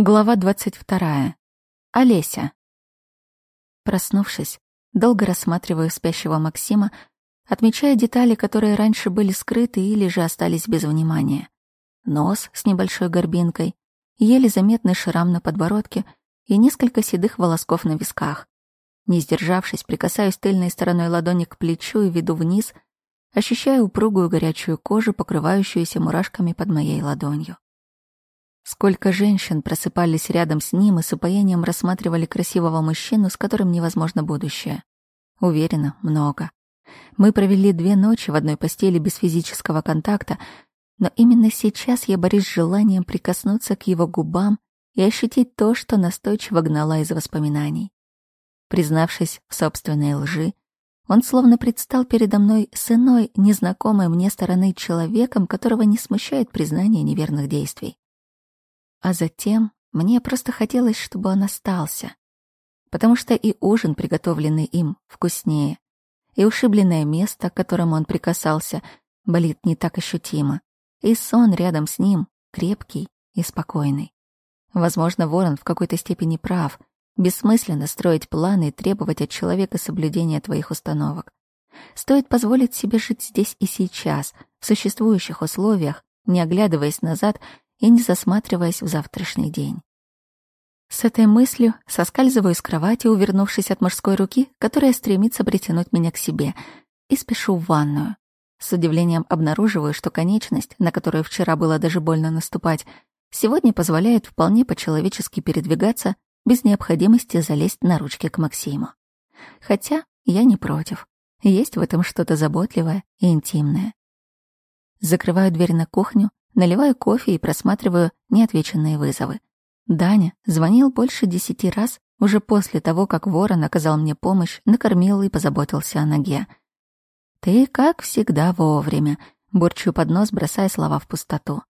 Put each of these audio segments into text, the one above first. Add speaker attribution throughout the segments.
Speaker 1: Глава 22. Олеся. Проснувшись, долго рассматриваю спящего Максима, отмечая детали, которые раньше были скрыты или же остались без внимания. Нос с небольшой горбинкой, еле заметный шрам на подбородке и несколько седых волосков на висках. Не сдержавшись, прикасаюсь тыльной стороной ладони к плечу и веду вниз, ощущая упругую горячую кожу, покрывающуюся мурашками под моей ладонью. Сколько женщин просыпались рядом с ним и с упоением рассматривали красивого мужчину, с которым невозможно будущее. Уверена, много. Мы провели две ночи в одной постели без физического контакта, но именно сейчас я борюсь с желанием прикоснуться к его губам и ощутить то, что настойчиво гнала из воспоминаний. Признавшись в собственной лжи, он словно предстал передо мной с иной, незнакомой мне стороны человеком, которого не смущает признание неверных действий. А затем мне просто хотелось, чтобы он остался. Потому что и ужин, приготовленный им, вкуснее. И ушибленное место, к которому он прикасался, болит не так ощутимо. И сон рядом с ним крепкий и спокойный. Возможно, Ворон в какой-то степени прав. Бессмысленно строить планы и требовать от человека соблюдения твоих установок. Стоит позволить себе жить здесь и сейчас, в существующих условиях, не оглядываясь назад и не засматриваясь в завтрашний день. С этой мыслью соскальзываю с кровати, увернувшись от мужской руки, которая стремится притянуть меня к себе, и спешу в ванную. С удивлением обнаруживаю, что конечность, на которую вчера было даже больно наступать, сегодня позволяет вполне по-человечески передвигаться без необходимости залезть на ручки к Максиму. Хотя я не против. Есть в этом что-то заботливое и интимное. Закрываю дверь на кухню Наливаю кофе и просматриваю неотвеченные вызовы. Даня звонил больше десяти раз уже после того, как ворон оказал мне помощь, накормил и позаботился о ноге. «Ты, как всегда, вовремя», — бурчу под нос, бросая слова в пустоту.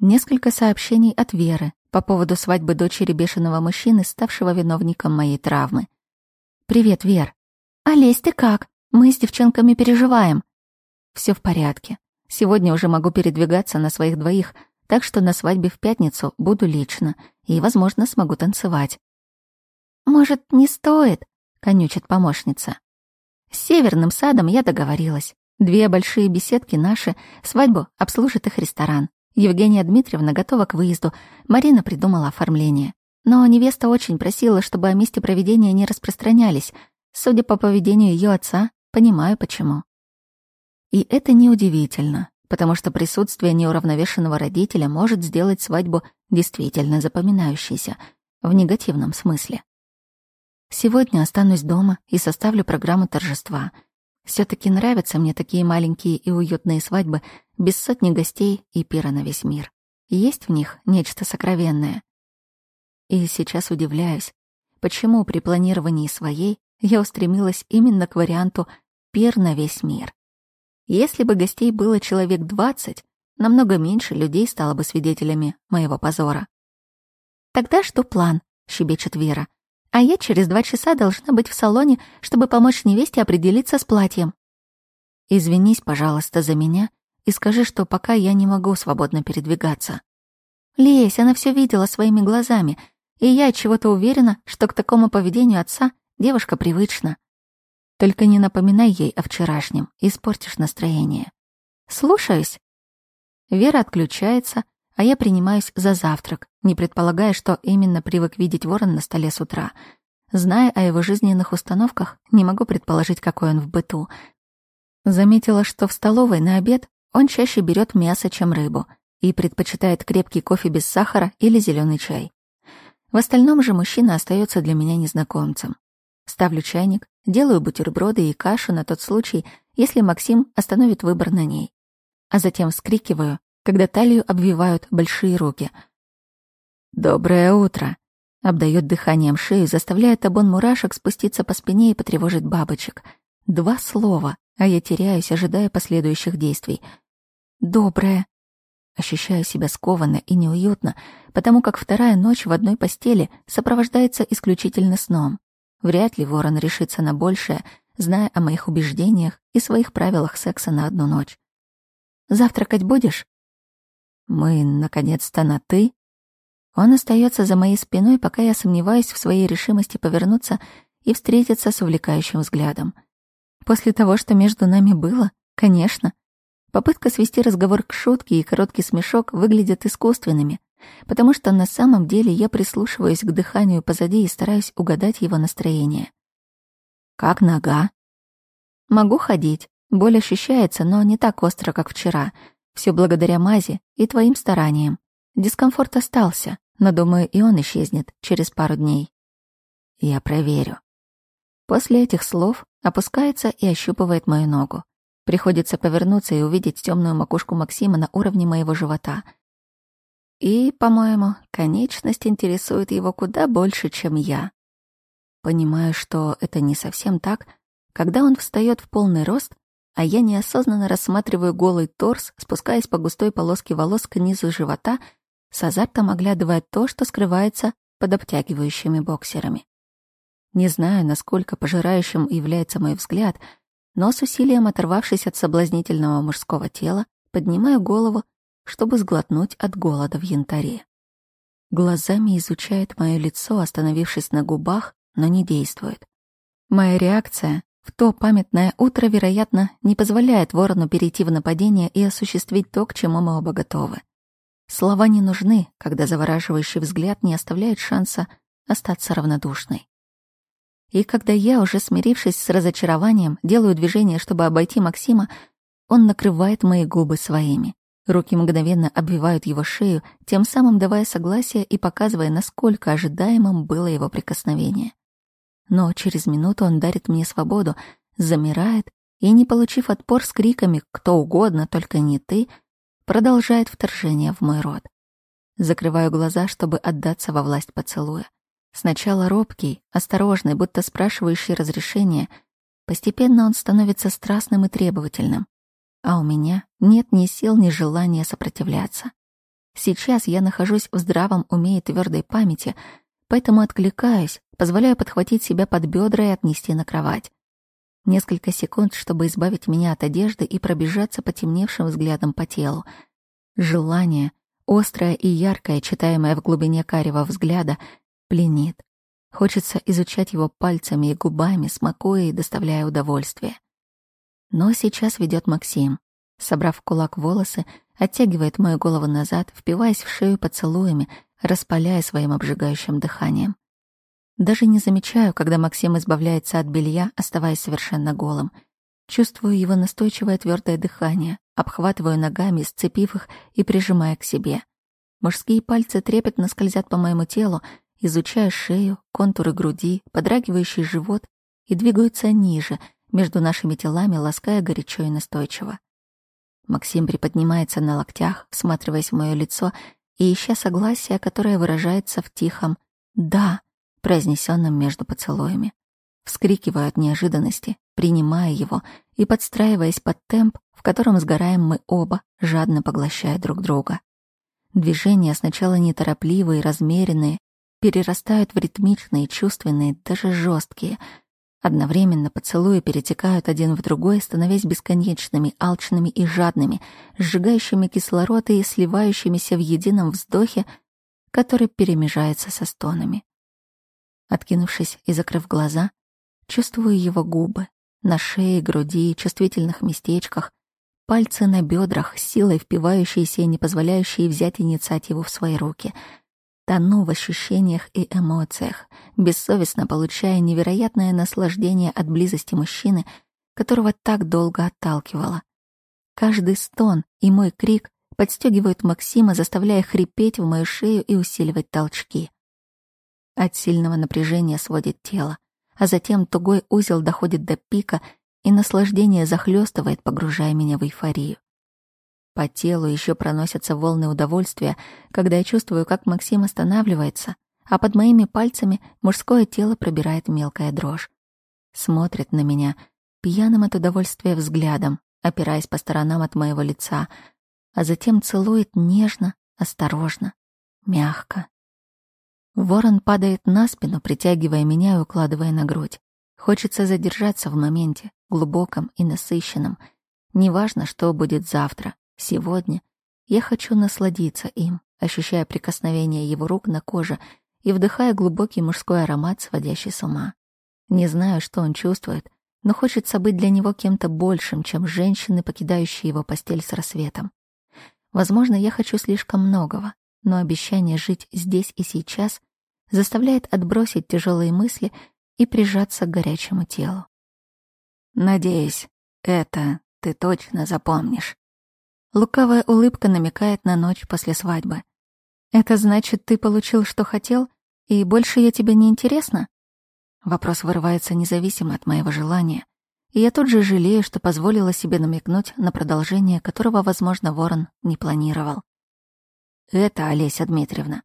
Speaker 1: Несколько сообщений от Веры по поводу свадьбы дочери бешеного мужчины, ставшего виновником моей травмы. «Привет, Вер». «Олесь, ты как? Мы с девчонками переживаем». Все в порядке. Сегодня уже могу передвигаться на своих двоих, так что на свадьбе в пятницу буду лично и, возможно, смогу танцевать. «Может, не стоит?» — конючит помощница. С северным садом я договорилась. Две большие беседки наши, свадьбу обслужит их ресторан. Евгения Дмитриевна готова к выезду, Марина придумала оформление. Но невеста очень просила, чтобы о месте проведения не распространялись. Судя по поведению ее отца, понимаю почему. И это неудивительно, потому что присутствие неуравновешенного родителя может сделать свадьбу действительно запоминающейся, в негативном смысле. Сегодня останусь дома и составлю программу торжества. все таки нравятся мне такие маленькие и уютные свадьбы без сотни гостей и пира на весь мир. Есть в них нечто сокровенное. И сейчас удивляюсь, почему при планировании своей я устремилась именно к варианту «пир на весь мир». Если бы гостей было человек двадцать, намного меньше людей стало бы свидетелями моего позора. «Тогда что план?» — щебечет Вера. «А я через два часа должна быть в салоне, чтобы помочь невесте определиться с платьем». «Извинись, пожалуйста, за меня и скажи, что пока я не могу свободно передвигаться». «Лесь, она все видела своими глазами, и я чего-то уверена, что к такому поведению отца девушка привычна. Только не напоминай ей о вчерашнем, испортишь настроение. Слушаюсь. Вера отключается, а я принимаюсь за завтрак, не предполагая, что именно привык видеть ворон на столе с утра. Зная о его жизненных установках, не могу предположить, какой он в быту. Заметила, что в столовой на обед он чаще берет мясо, чем рыбу, и предпочитает крепкий кофе без сахара или зеленый чай. В остальном же мужчина остается для меня незнакомцем. Ставлю чайник, делаю бутерброды и кашу на тот случай, если Максим остановит выбор на ней. А затем вскрикиваю, когда талию обвивают большие руки. «Доброе утро!» Обдает дыханием шею, заставляя табун мурашек спуститься по спине и потревожить бабочек. Два слова, а я теряюсь, ожидая последующих действий. «Доброе!» Ощущаю себя скованно и неуютно, потому как вторая ночь в одной постели сопровождается исключительно сном. Вряд ли ворон решится на большее, зная о моих убеждениях и своих правилах секса на одну ночь. «Завтракать будешь?» «Мы, наконец-то, на «ты»?» Он остается за моей спиной, пока я сомневаюсь в своей решимости повернуться и встретиться с увлекающим взглядом. После того, что между нами было, конечно. Попытка свести разговор к шутке и короткий смешок выглядят искусственными, потому что на самом деле я прислушиваюсь к дыханию позади и стараюсь угадать его настроение. «Как нога?» «Могу ходить. Боль ощущается, но не так остро, как вчера. Все благодаря мази и твоим стараниям. Дискомфорт остался, но, думаю, и он исчезнет через пару дней. Я проверю. После этих слов опускается и ощупывает мою ногу. Приходится повернуться и увидеть темную макушку Максима на уровне моего живота. И, по-моему, конечность интересует его куда больше, чем я. Понимаю, что это не совсем так, когда он встает в полный рост, а я неосознанно рассматриваю голый торс, спускаясь по густой полоске волос к низу живота — с азартом оглядывая то, что скрывается под обтягивающими боксерами. Не знаю, насколько пожирающим является мой взгляд, но с усилием оторвавшись от соблазнительного мужского тела, поднимаю голову, чтобы сглотнуть от голода в янтаре. Глазами изучает мое лицо, остановившись на губах, но не действует. Моя реакция в то памятное утро, вероятно, не позволяет ворону перейти в нападение и осуществить то, к чему мы оба готовы. Слова не нужны, когда завораживающий взгляд не оставляет шанса остаться равнодушной. И когда я, уже смирившись с разочарованием, делаю движение, чтобы обойти Максима, он накрывает мои губы своими. Руки мгновенно обвивают его шею, тем самым давая согласие и показывая, насколько ожидаемым было его прикосновение. Но через минуту он дарит мне свободу, замирает и, не получив отпор с криками «кто угодно, только не ты», продолжает вторжение в мой рот. Закрываю глаза, чтобы отдаться во власть поцелуя. Сначала робкий, осторожный, будто спрашивающий разрешения. Постепенно он становится страстным и требовательным. А у меня нет ни сил, ни желания сопротивляться. Сейчас я нахожусь в здравом уме и твердой памяти, поэтому откликаюсь, позволяю подхватить себя под бедра и отнести на кровать. Несколько секунд, чтобы избавить меня от одежды и пробежаться потемневшим взглядом по телу. Желание, острое и яркое, читаемое в глубине карего взгляда, пленит. Хочется изучать его пальцами и губами, смакуя и доставляя удовольствие. Но сейчас ведет Максим. Собрав в кулак волосы, оттягивает мою голову назад, впиваясь в шею поцелуями, распаляя своим обжигающим дыханием. Даже не замечаю, когда Максим избавляется от белья, оставаясь совершенно голым. Чувствую его настойчивое твердое дыхание, обхватываю ногами, сцепив их и прижимая к себе. Мужские пальцы трепетно скользят по моему телу, изучая шею, контуры груди, подрагивающий живот и двигаются ниже, между нашими телами, лаская горячо и настойчиво. Максим приподнимается на локтях, всматриваясь в мое лицо и ища согласия, которое выражается в тихом «да», произнесенным между поцелуями. Вскрикиваю от неожиданности, принимая его и подстраиваясь под темп, в котором сгораем мы оба, жадно поглощая друг друга. Движения сначала неторопливые, размеренные, перерастают в ритмичные, чувственные, даже жесткие. Одновременно поцелуи перетекают один в другой, становясь бесконечными, алчными и жадными, сжигающими кислород и сливающимися в едином вздохе, который перемежается со стонами. Откинувшись и закрыв глаза, чувствую его губы на шее, груди, чувствительных местечках, пальцы на бедрах, силой впивающиеся и не позволяющие взять инициативу в свои руки. Тону в ощущениях и эмоциях, бессовестно получая невероятное наслаждение от близости мужчины, которого так долго отталкивала. Каждый стон и мой крик подстегивают Максима, заставляя хрипеть в мою шею и усиливать толчки. От сильного напряжения сводит тело, а затем тугой узел доходит до пика, и наслаждение захлестывает, погружая меня в эйфорию. По телу еще проносятся волны удовольствия, когда я чувствую, как Максим останавливается, а под моими пальцами мужское тело пробирает мелкая дрожь. Смотрит на меня пьяным от удовольствия взглядом, опираясь по сторонам от моего лица, а затем целует нежно, осторожно, мягко. Ворон падает на спину, притягивая меня и укладывая на грудь. Хочется задержаться в моменте, глубоком и насыщенном. Неважно, что будет завтра, сегодня. Я хочу насладиться им, ощущая прикосновение его рук на коже и вдыхая глубокий мужской аромат, сводящий с ума. Не знаю, что он чувствует, но хочется быть для него кем-то большим, чем женщины, покидающие его постель с рассветом. Возможно, я хочу слишком многого, но обещание жить здесь и сейчас заставляет отбросить тяжелые мысли и прижаться к горячему телу. Надеюсь, это ты точно запомнишь. Лукавая улыбка намекает на ночь после свадьбы. Это значит, ты получил, что хотел, и больше я тебе не интересна? Вопрос вырывается независимо от моего желания, и я тут же жалею, что позволила себе намекнуть на продолжение, которого, возможно, Ворон не планировал. Это, Олеся Дмитриевна,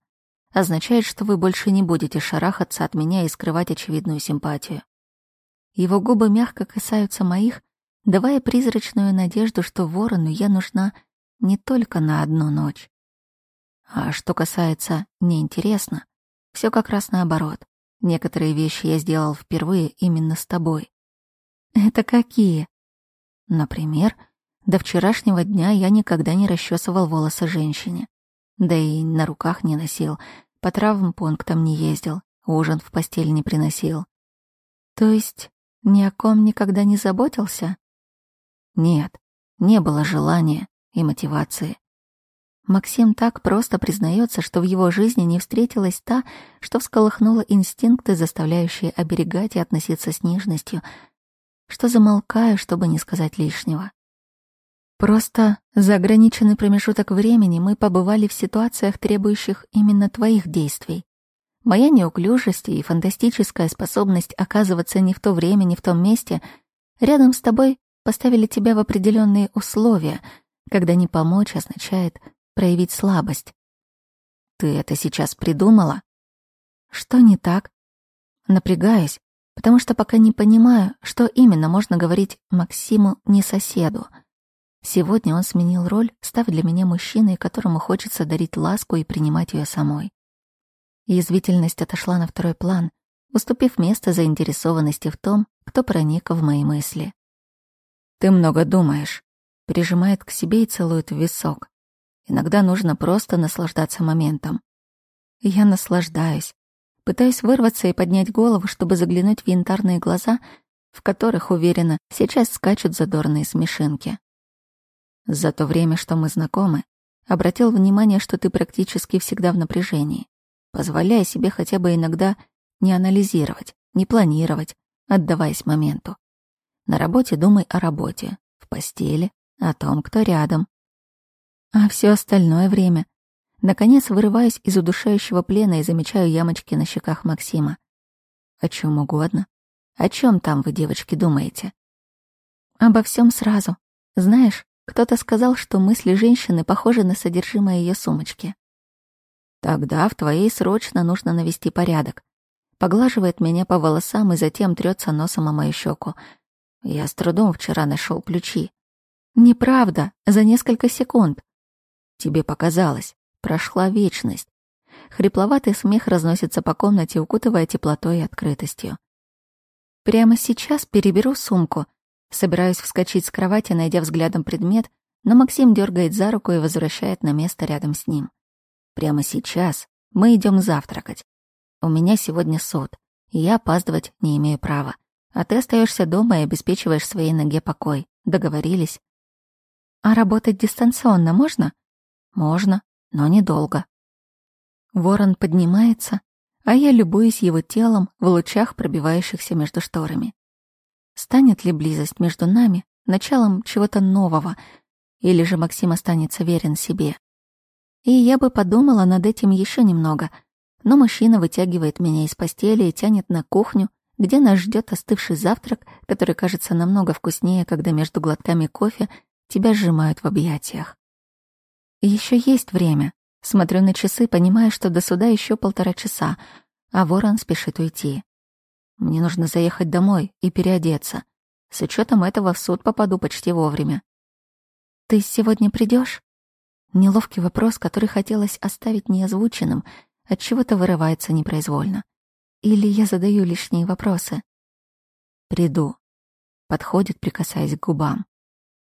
Speaker 1: означает, что вы больше не будете шарахаться от меня и скрывать очевидную симпатию. Его губы мягко касаются моих, давая призрачную надежду, что ворону я нужна не только на одну ночь. А что касается «неинтересно», все как раз наоборот. Некоторые вещи я сделал впервые именно с тобой. Это какие? Например, до вчерашнего дня я никогда не расчесывал волосы женщине. Да и на руках не носил, по травмпунктам не ездил, ужин в постель не приносил. То есть ни о ком никогда не заботился? Нет, не было желания и мотивации. Максим так просто признается, что в его жизни не встретилась та, что всколыхнула инстинкты, заставляющие оберегать и относиться с нежностью, что замолкаю, чтобы не сказать лишнего. Просто за ограниченный промежуток времени мы побывали в ситуациях, требующих именно твоих действий. Моя неуклюжесть и фантастическая способность оказываться не в то время, не в том месте рядом с тобой поставили тебя в определенные условия, когда не помочь означает проявить слабость. Ты это сейчас придумала? Что не так? Напрягаюсь, потому что пока не понимаю, что именно можно говорить Максиму не соседу. Сегодня он сменил роль, став для меня мужчиной, которому хочется дарить ласку и принимать ее самой. Язвительность отошла на второй план, уступив место заинтересованности в том, кто проник в мои мысли. «Ты много думаешь», — прижимает к себе и целует в висок. Иногда нужно просто наслаждаться моментом. Я наслаждаюсь, пытаюсь вырваться и поднять голову, чтобы заглянуть в янтарные глаза, в которых, уверена, сейчас скачут задорные смешинки. За то время, что мы знакомы, обратил внимание, что ты практически всегда в напряжении позволяя себе хотя бы иногда не анализировать, не планировать, отдаваясь моменту. На работе думай о работе, в постели, о том, кто рядом. А все остальное время наконец вырываюсь из удушающего плена и замечаю ямочки на щеках Максима. О чем угодно. О чем там вы, девочки, думаете? Обо всем сразу. Знаешь, кто-то сказал, что мысли женщины похожи на содержимое ее сумочки. Тогда в твоей срочно нужно навести порядок. Поглаживает меня по волосам и затем трется носом о мою щеку. Я с трудом вчера нашел ключи. Неправда, за несколько секунд. Тебе показалось. Прошла вечность. Хрипловатый смех разносится по комнате, укутывая теплотой и открытостью. Прямо сейчас переберу сумку. Собираюсь вскочить с кровати, найдя взглядом предмет, но Максим дергает за руку и возвращает на место рядом с ним. Прямо сейчас мы идем завтракать. У меня сегодня суд, и я опаздывать не имею права. А ты остаешься дома и обеспечиваешь своей ноге покой. Договорились? А работать дистанционно можно? Можно, но недолго. Ворон поднимается, а я любуюсь его телом в лучах, пробивающихся между шторами. Станет ли близость между нами началом чего-то нового, или же Максим останется верен себе? И я бы подумала над этим еще немного. Но мужчина вытягивает меня из постели и тянет на кухню, где нас ждет остывший завтрак, который кажется намного вкуснее, когда между глотками кофе тебя сжимают в объятиях. Еще есть время. Смотрю на часы, понимая, что до суда еще полтора часа, а ворон спешит уйти. Мне нужно заехать домой и переодеться. С учетом этого в суд попаду почти вовремя. «Ты сегодня придешь? Неловкий вопрос, который хотелось оставить неозвученным, от чего-то вырывается непроизвольно. Или я задаю лишние вопросы. Приду. Подходит, прикасаясь к губам.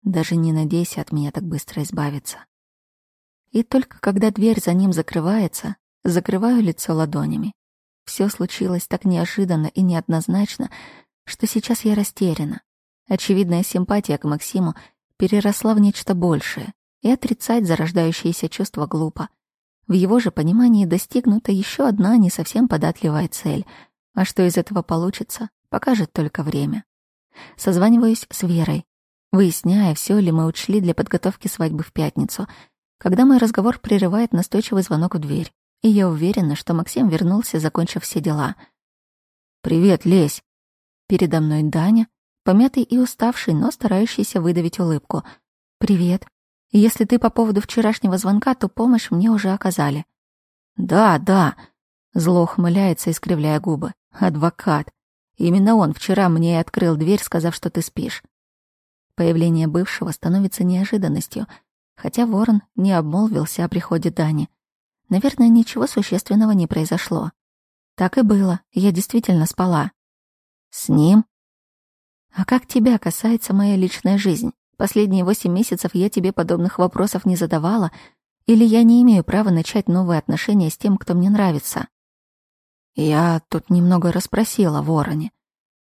Speaker 1: Даже не надейся от меня так быстро избавиться. И только когда дверь за ним закрывается, закрываю лицо ладонями. Все случилось так неожиданно и неоднозначно, что сейчас я растеряна. Очевидная симпатия к Максиму переросла в нечто большее, и отрицать зарождающиеся чувства глупо. В его же понимании достигнута еще одна не совсем податливая цель, а что из этого получится, покажет только время. Созваниваюсь с Верой, выясняя, все ли мы учли для подготовки свадьбы в пятницу, когда мой разговор прерывает настойчивый звонок в дверь, и я уверена, что Максим вернулся, закончив все дела. «Привет, Лесь!» Передо мной Даня, помятый и уставший, но старающийся выдавить улыбку. «Привет. Если ты по поводу вчерашнего звонка, то помощь мне уже оказали». «Да, да», — зло ухмыляется, искривляя губы. «Адвокат. Именно он вчера мне и открыл дверь, сказав, что ты спишь». Появление бывшего становится неожиданностью, хотя Ворон не обмолвился о приходе Дани. Наверное, ничего существенного не произошло. Так и было, я действительно спала. С ним? А как тебя касается моя личная жизнь? Последние восемь месяцев я тебе подобных вопросов не задавала, или я не имею права начать новые отношения с тем, кто мне нравится? Я тут немного расспросила Вороне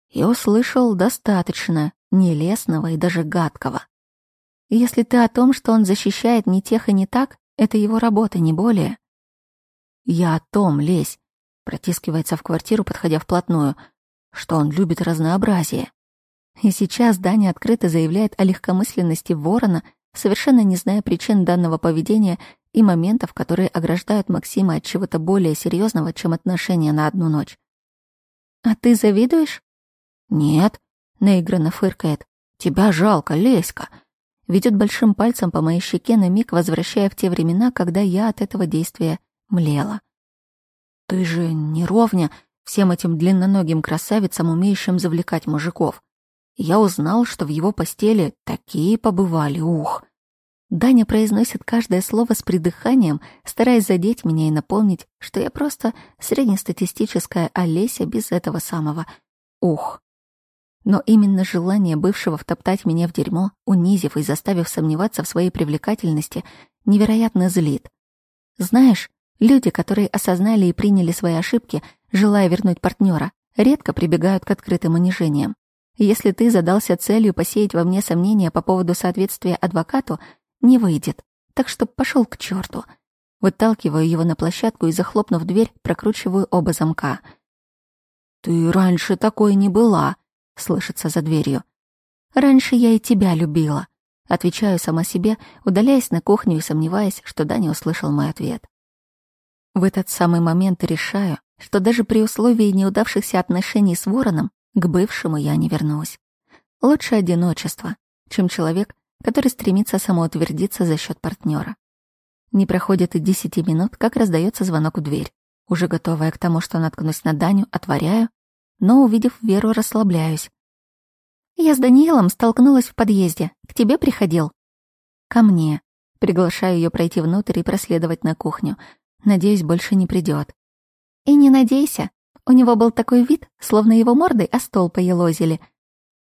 Speaker 1: и услышал достаточно нелестного и даже гадкого. Если ты о том, что он защищает не тех и не так, это его работа, не более. Я о том, лезь, протискивается в квартиру, подходя вплотную, что он любит разнообразие. И сейчас Даня открыто заявляет о легкомысленности ворона, совершенно не зная причин данного поведения и моментов, которые ограждают Максима от чего-то более серьезного, чем отношения на одну ночь. «А ты завидуешь?» «Нет», — наигранно фыркает. «Тебя жалко, Леська». Ведет большим пальцем по моей щеке на миг, возвращая в те времена, когда я от этого действия млела. «Ты же не ровня всем этим длинноногим красавицам, умеющим завлекать мужиков. Я узнал, что в его постели такие побывали, ух!» Даня произносит каждое слово с придыханием, стараясь задеть меня и напомнить, что я просто среднестатистическая Олеся без этого самого «ух». Но именно желание бывшего втоптать меня в дерьмо, унизив и заставив сомневаться в своей привлекательности, невероятно злит. Знаешь, люди, которые осознали и приняли свои ошибки, желая вернуть партнера, редко прибегают к открытым унижениям. Если ты задался целью посеять во мне сомнения по поводу соответствия адвокату — не выйдет. Так что пошел к черту. Выталкиваю его на площадку и, захлопнув дверь, прокручиваю оба замка. «Ты раньше такой не была», — слышится за дверью. «Раньше я и тебя любила», — отвечаю сама себе, удаляясь на кухню и сомневаясь, что Даня услышал мой ответ. В этот самый момент решаю, что даже при условии неудавшихся отношений с Вороном к бывшему я не вернусь. Лучше одиночество, чем человек, который стремится самоутвердиться за счет партнера. Не проходит и десяти минут, как раздается звонок в дверь. Уже готовая к тому, что наткнусь на Даню, отворяю, но, увидев Веру, расслабляюсь. «Я с Даниилом столкнулась в подъезде. К тебе приходил?» «Ко мне». Приглашаю ее пройти внутрь и проследовать на кухню. Надеюсь, больше не придет. «И не надейся. У него был такой вид, словно его мордой о стол поелозили».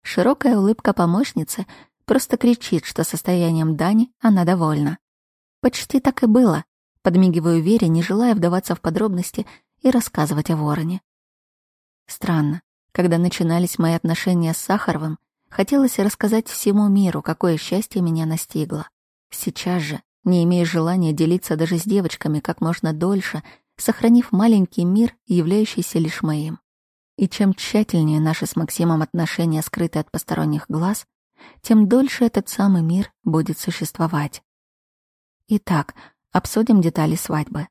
Speaker 1: Широкая улыбка помощницы Просто кричит, что состоянием Дани она довольна. Почти так и было. Подмигиваю Вере, не желая вдаваться в подробности и рассказывать о вороне. Странно. Когда начинались мои отношения с Сахаровым, хотелось рассказать всему миру, какое счастье меня настигло. Сейчас же, не имея желания делиться даже с девочками как можно дольше, сохранив маленький мир, являющийся лишь моим. И чем тщательнее наши с Максимом отношения скрыты от посторонних глаз, тем дольше этот самый мир будет существовать. Итак, обсудим детали свадьбы.